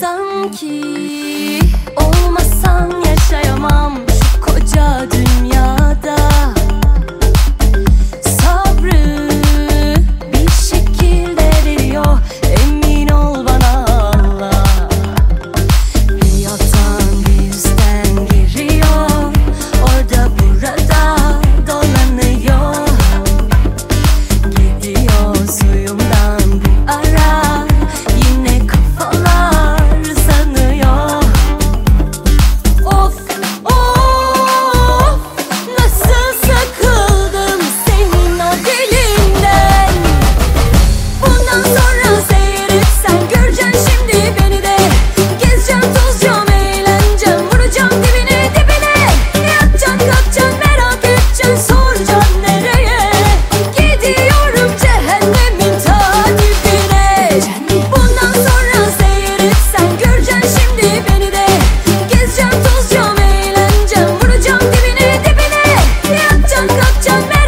Sanki Échame